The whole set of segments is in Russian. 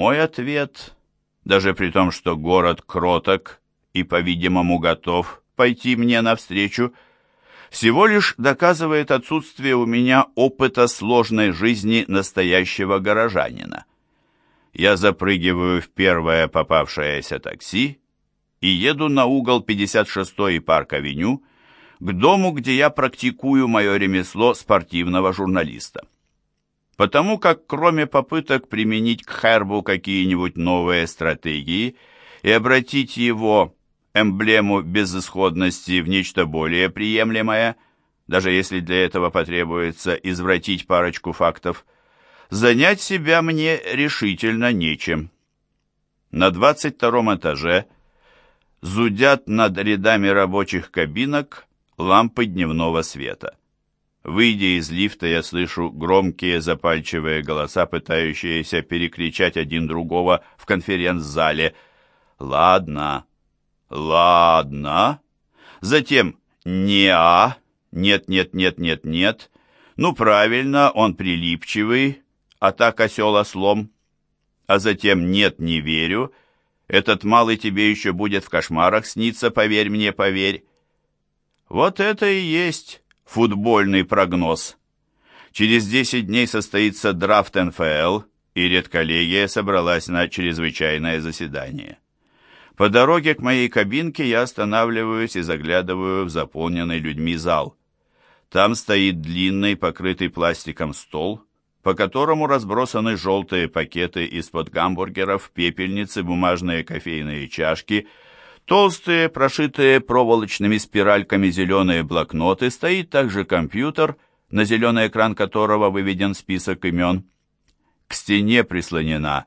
мой ответ, даже при том, что город кроток и, по-видимому, готов пойти мне навстречу, всего лишь доказывает отсутствие у меня опыта сложной жизни настоящего горожанина. Я запрыгиваю в первое попавшееся такси и еду на угол 56-й парк-авеню к дому, где я практикую мое ремесло спортивного журналиста. Потому как кроме попыток применить к Хербу какие-нибудь новые стратегии и обратить его эмблему безысходности в нечто более приемлемое, даже если для этого потребуется извратить парочку фактов, занять себя мне решительно нечем. На 22 этаже зудят над рядами рабочих кабинок лампы дневного света. Выйдя из лифта, я слышу громкие запальчивые голоса, пытающиеся перекричать один другого в конференц-зале. «Ладно, ладно». Затем «не-а», «нет-нет-нет-нет-нет». Ну, правильно, он прилипчивый, а так осел ослом. А затем «нет, не верю». Этот малый тебе еще будет в кошмарах сниться, поверь мне, поверь. Вот это и есть футбольный прогноз. Через 10 дней состоится драфт НФЛ, и редколлегия собралась на чрезвычайное заседание. По дороге к моей кабинке я останавливаюсь и заглядываю в заполненный людьми зал. Там стоит длинный, покрытый пластиком стол, по которому разбросаны желтые пакеты из-под гамбургеров, пепельницы, бумажные кофейные чашки – Толстые, прошитые проволочными спиральками зеленые блокноты, стоит также компьютер, на зеленый экран которого выведен список имен. К стене прислонена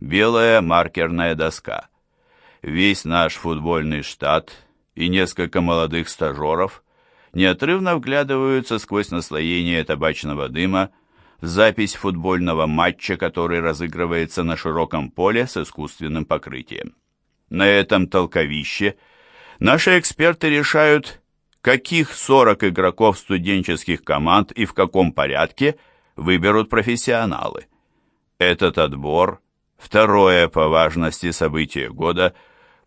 белая маркерная доска. Весь наш футбольный штат и несколько молодых стажеров неотрывно вглядываются сквозь наслоение табачного дыма в запись футбольного матча, который разыгрывается на широком поле с искусственным покрытием. На этом толковище наши эксперты решают, каких 40 игроков студенческих команд и в каком порядке выберут профессионалы. Этот отбор – второе по важности событие года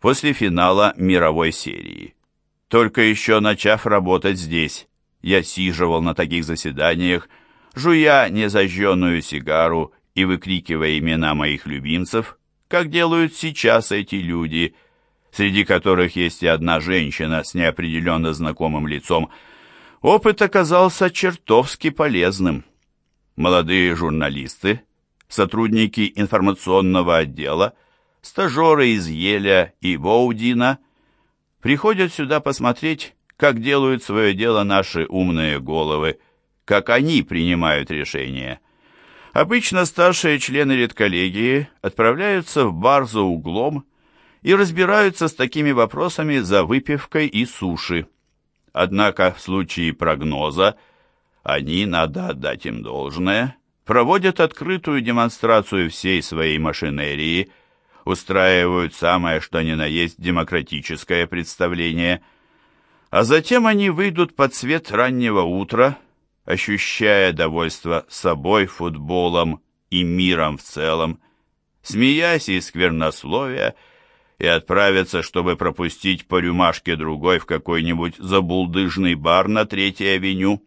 после финала мировой серии. Только еще начав работать здесь, я сиживал на таких заседаниях, жуя незажженную сигару и выкрикивая имена моих любимцев, как делают сейчас эти люди, среди которых есть и одна женщина с неопределенно знакомым лицом, опыт оказался чертовски полезным. Молодые журналисты, сотрудники информационного отдела, стажеры из Еля и Боудина приходят сюда посмотреть, как делают свое дело наши умные головы, как они принимают решения. Обычно старшие члены редколлегии отправляются в бар за углом и разбираются с такими вопросами за выпивкой и суши. Однако в случае прогноза они, надо отдать им должное, проводят открытую демонстрацию всей своей машинерии, устраивают самое что ни на есть демократическое представление, а затем они выйдут под свет раннего утра, ощущая довольство собой, футболом и миром в целом, смеясь и сквернословия, и отправятся, чтобы пропустить по рюмашке другой в какой-нибудь забулдыжный бар на Третьей авеню.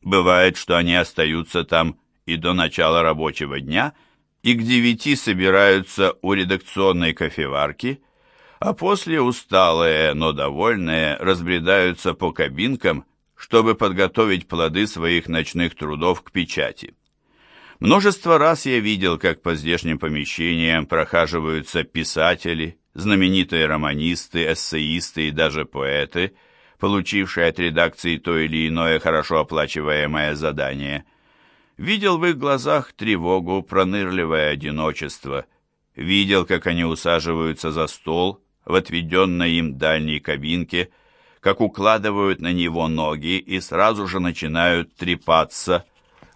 Бывает, что они остаются там и до начала рабочего дня, и к девяти собираются у редакционной кофеварки, а после усталые, но довольные разбредаются по кабинкам чтобы подготовить плоды своих ночных трудов к печати. Множество раз я видел, как по здешним помещениям прохаживаются писатели, знаменитые романисты, эссеисты и даже поэты, получившие от редакции то или иное хорошо оплачиваемое задание. Видел в их глазах тревогу, пронырливое одиночество. Видел, как они усаживаются за стол в отведенной им дальней кабинке – как укладывают на него ноги и сразу же начинают трепаться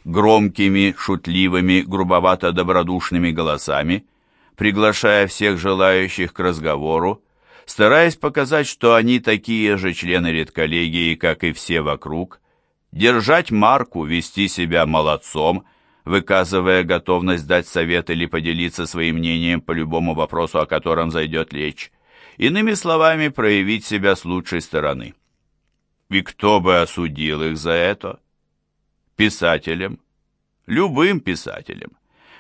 громкими, шутливыми, грубовато-добродушными голосами, приглашая всех желающих к разговору, стараясь показать, что они такие же члены редколлегии, как и все вокруг, держать марку, вести себя молодцом, выказывая готовность дать совет или поделиться своим мнением по любому вопросу, о котором зайдет речь. Иными словами, проявить себя с лучшей стороны. И кто бы осудил их за это? Писателям. Любым писателям.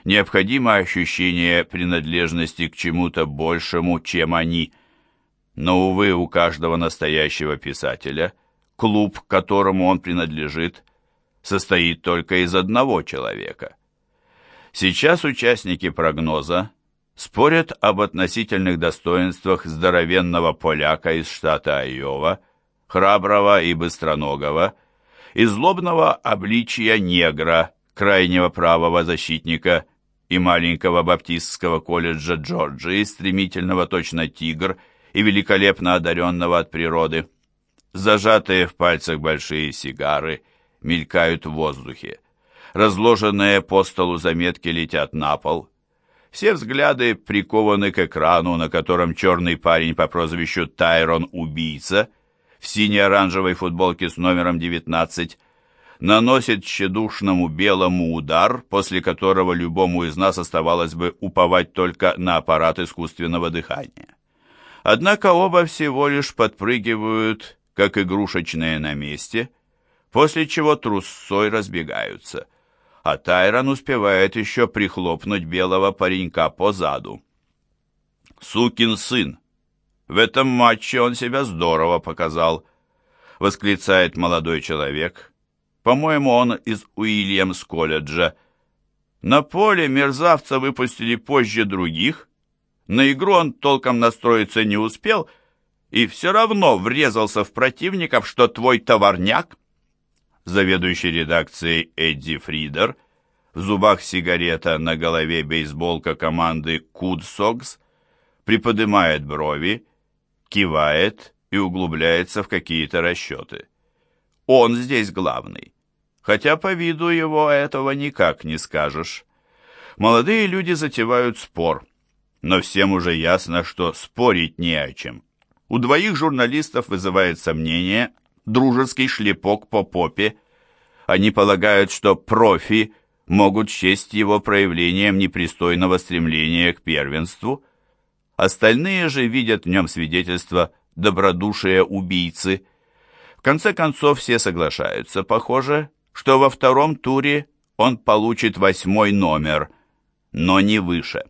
Необходимо ощущение принадлежности к чему-то большему, чем они. Но, увы, у каждого настоящего писателя, клуб, к которому он принадлежит, состоит только из одного человека. Сейчас участники прогноза спорят об относительных достоинствах здоровенного поляка из штата Айова, храброго и быстроногого, и злобного обличия негра, крайнего правого защитника и маленького баптистского колледжа Джорджии, стремительного точно тигр и великолепно одаренного от природы. Зажатые в пальцах большие сигары – мелькают в воздухе. Разложенные по столу заметки летят на пол. Все взгляды прикованы к экрану, на котором черный парень по прозвищу Тайрон Убийца в сине-оранжевой футболке с номером 19 наносит тщедушному белому удар, после которого любому из нас оставалось бы уповать только на аппарат искусственного дыхания. Однако оба всего лишь подпрыгивают, как игрушечные на месте, после чего трусцой разбегаются, а Тайрон успевает еще прихлопнуть белого паренька по заду. «Сукин сын! В этом матче он себя здорово показал!» — восклицает молодой человек. «По-моему, он из Уильямс-колледжа. На поле мерзавца выпустили позже других. На игру он толком настроиться не успел» и все равно врезался в противников, что твой товарняк заведующий редакцией Эдди Фридер, в зубах сигарета, на голове бейсболка команды Куд Сокс, приподнимает брови, кивает и углубляется в какие-то расчеты. Он здесь главный, хотя по виду его этого никак не скажешь. Молодые люди затевают спор, но всем уже ясно, что спорить не о чем. У двоих журналистов вызывает сомнение дружеский шлепок по попе. Они полагают, что профи могут счесть его проявлением непристойного стремления к первенству. Остальные же видят в нем свидетельство добродушия убийцы. В конце концов, все соглашаются, похоже, что во втором туре он получит восьмой номер, но не выше.